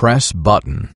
Press button.